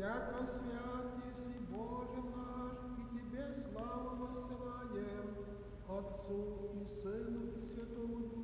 Яко свят еси Боже наш, и Тебе славу воссылаем, Отцу и Сыну и Святому Духу,